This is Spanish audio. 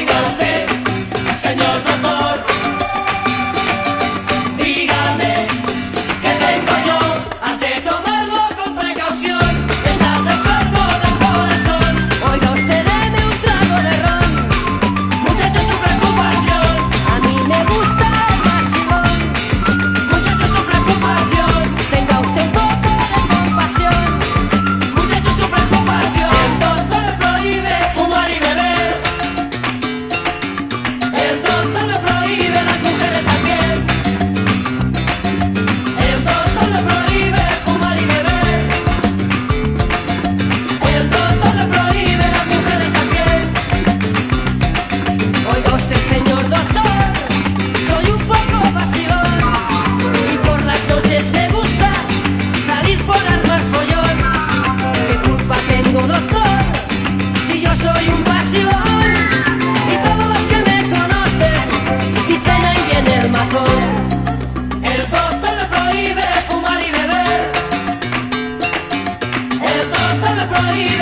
Vegas. y viene el macón. El doctor me prohíbe fumar y beber. El doctor me prohíbe.